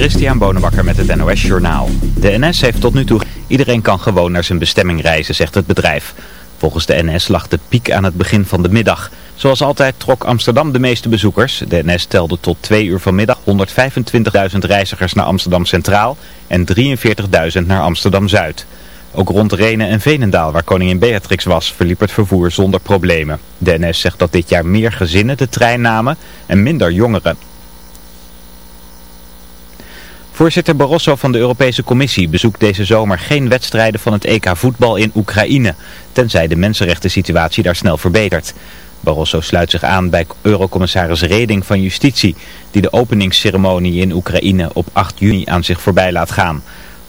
Christian Bonenbakker met het NOS Journaal. De NS heeft tot nu toe... Iedereen kan gewoon naar zijn bestemming reizen, zegt het bedrijf. Volgens de NS lag de piek aan het begin van de middag. Zoals altijd trok Amsterdam de meeste bezoekers. De NS telde tot twee uur vanmiddag 125.000 reizigers naar Amsterdam Centraal en 43.000 naar Amsterdam Zuid. Ook rond Renen en Venendaal, waar koningin Beatrix was, verliep het vervoer zonder problemen. De NS zegt dat dit jaar meer gezinnen de trein namen en minder jongeren. Voorzitter Barroso van de Europese Commissie bezoekt deze zomer geen wedstrijden van het EK voetbal in Oekraïne, tenzij de mensenrechten situatie daar snel verbetert. Barroso sluit zich aan bij Eurocommissaris Reding van Justitie, die de openingsceremonie in Oekraïne op 8 juni aan zich voorbij laat gaan.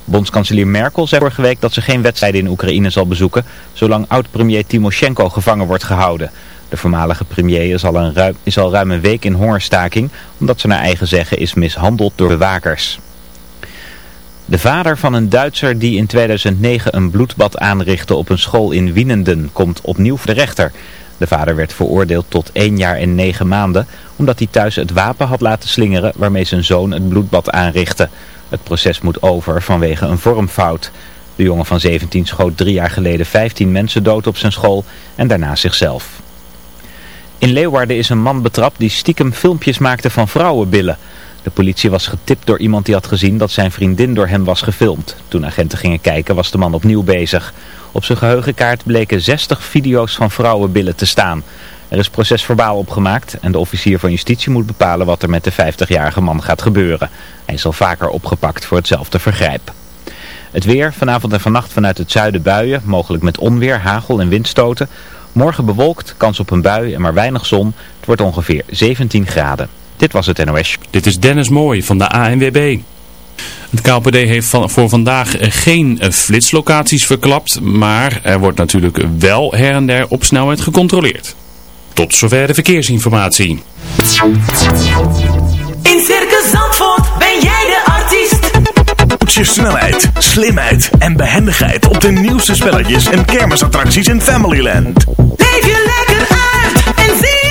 Bondskanselier Merkel zei vorige week dat ze geen wedstrijden in Oekraïne zal bezoeken, zolang oud-premier Timoshenko gevangen wordt gehouden. De voormalige premier is al, een ruim, is al ruim een week in hongerstaking, omdat ze naar eigen zeggen is mishandeld door bewakers. De vader van een Duitser die in 2009 een bloedbad aanrichtte op een school in Wienenden komt opnieuw voor de rechter. De vader werd veroordeeld tot één jaar en negen maanden omdat hij thuis het wapen had laten slingeren waarmee zijn zoon het bloedbad aanrichtte. Het proces moet over vanwege een vormfout. De jongen van 17 schoot drie jaar geleden 15 mensen dood op zijn school en daarna zichzelf. In Leeuwarden is een man betrapt die stiekem filmpjes maakte van vrouwenbillen. De politie was getipt door iemand die had gezien dat zijn vriendin door hem was gefilmd. Toen agenten gingen kijken was de man opnieuw bezig. Op zijn geheugenkaart bleken 60 video's van vrouwenbillen te staan. Er is procesverbaal opgemaakt en de officier van justitie moet bepalen wat er met de 50-jarige man gaat gebeuren. Hij is al vaker opgepakt voor hetzelfde vergrijp. Het weer, vanavond en vannacht vanuit het zuiden buien, mogelijk met onweer, hagel en windstoten. Morgen bewolkt, kans op een bui en maar weinig zon. Het wordt ongeveer 17 graden. Dit was het NOS. Dit is Dennis Mooij van de ANWB. Het KPD heeft van, voor vandaag geen flitslocaties verklapt, maar er wordt natuurlijk wel her en der op snelheid gecontroleerd. Tot zover de verkeersinformatie. In Circus Zandvoort ben jij de artiest. Toets je snelheid, slimheid en behendigheid op de nieuwste spelletjes en kermisattracties in Familyland. Leef je lekker uit en zie zelf.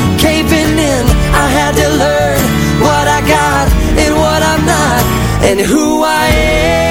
And who I am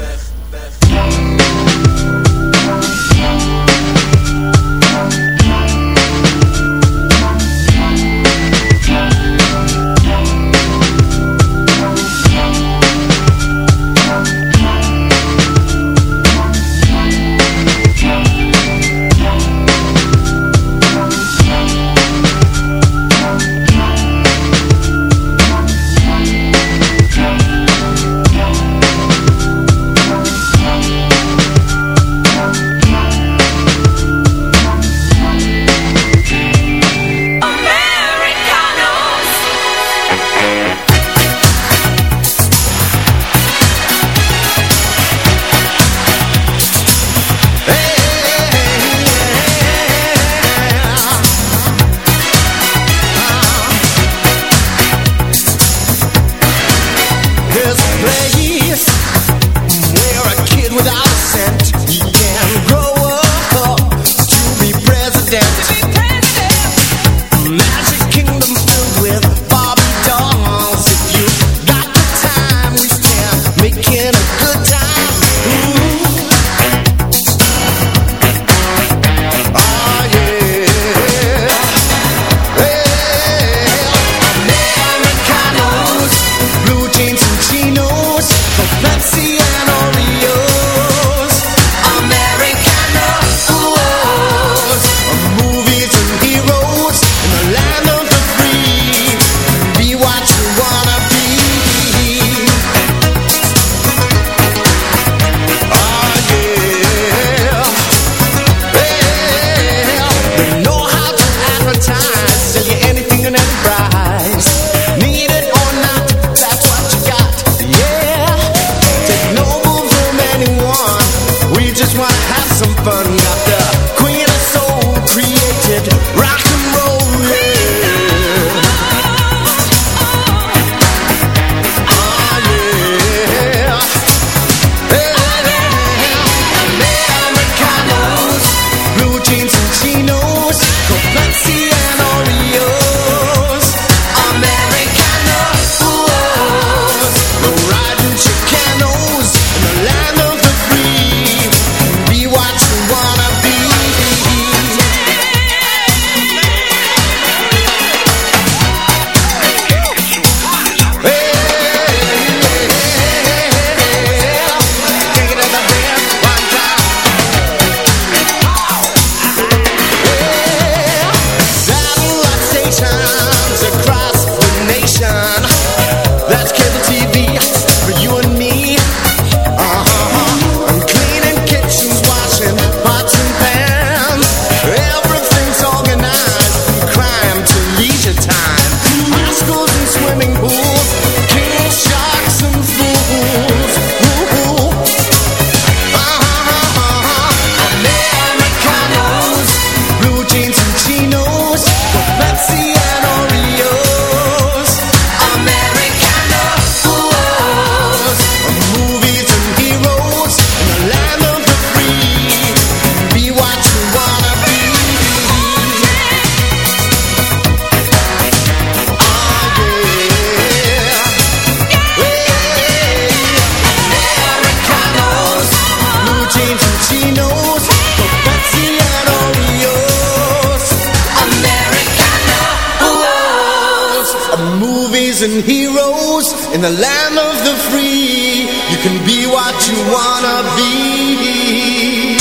in the land of the free. You can be what you wanna be.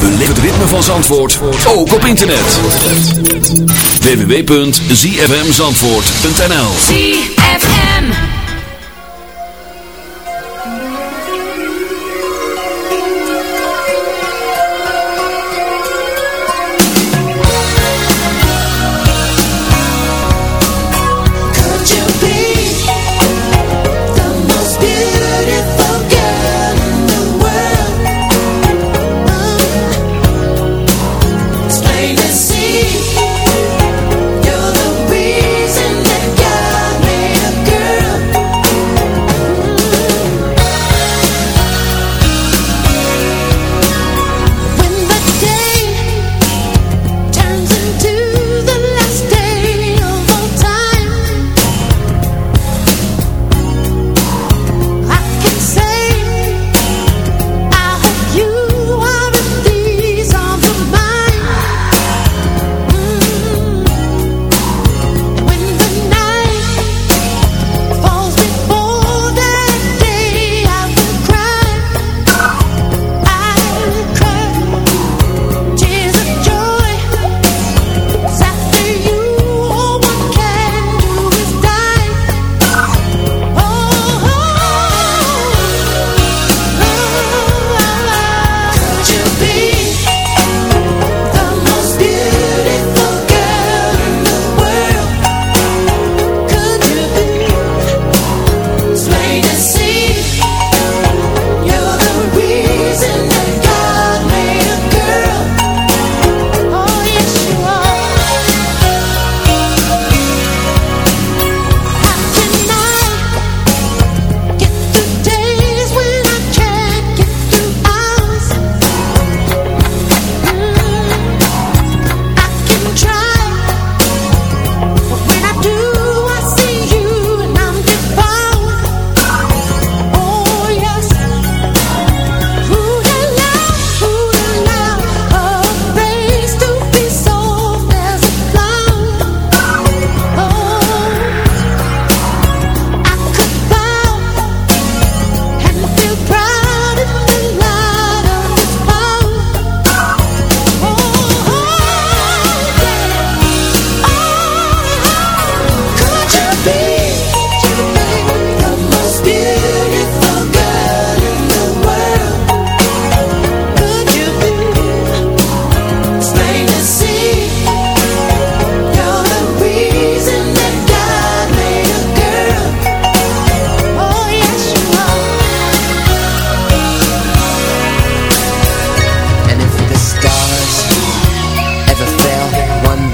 Beleef het ritme van Zandvoort ook op internet. www.zfmzandvoort.nl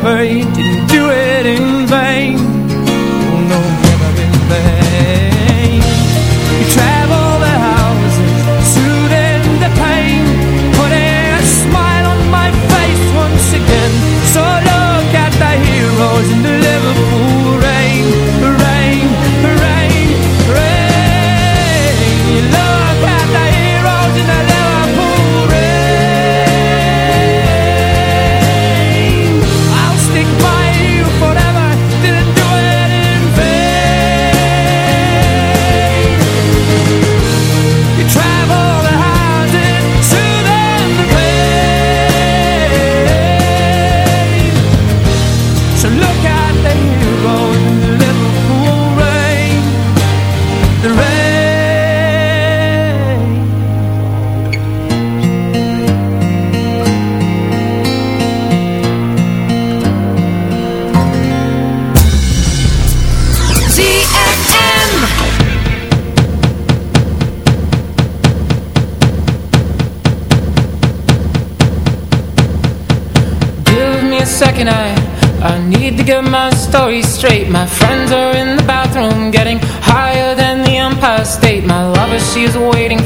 forever You didn't do it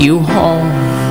you home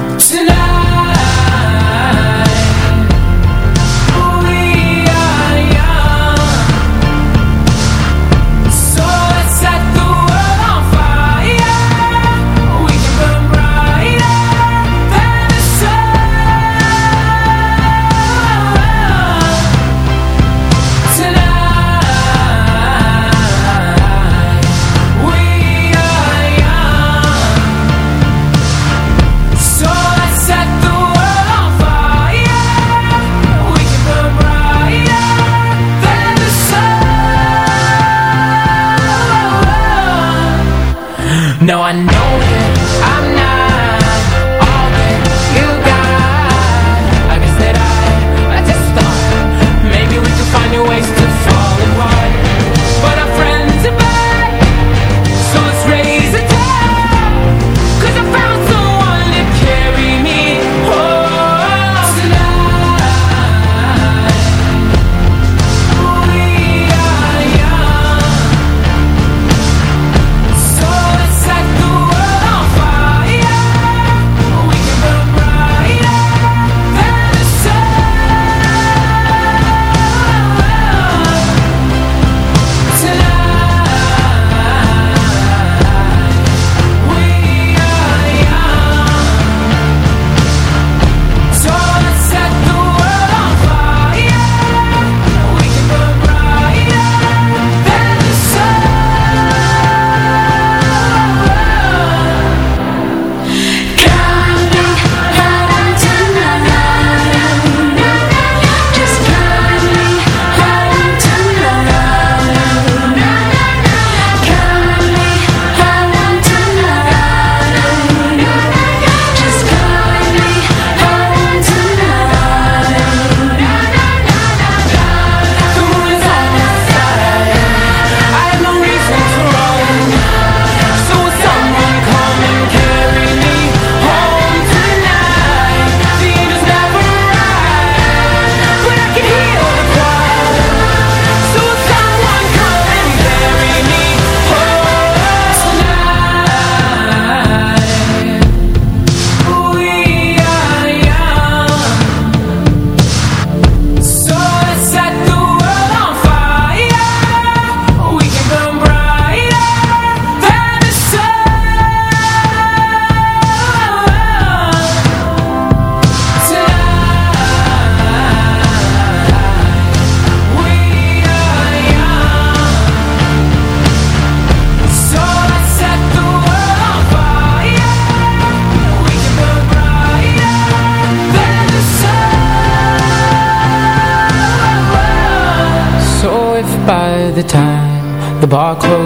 No, I know it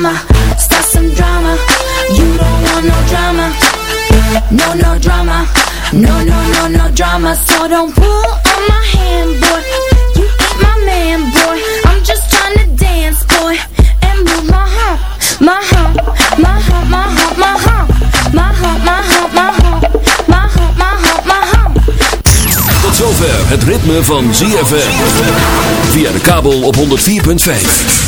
mama, start some drama. You don't want no drama. No, no drama. No, no, no, no drama. So don't pull on my hand, boy. You my man, boy. I'm just trying to dance, boy. And move my heart, my heart, my heart, my heart, my heart, my heart, my heart, my heart, my heart, my heart, my heart. Tot zover het ritme van ZFM. Via de kabel op 104.5.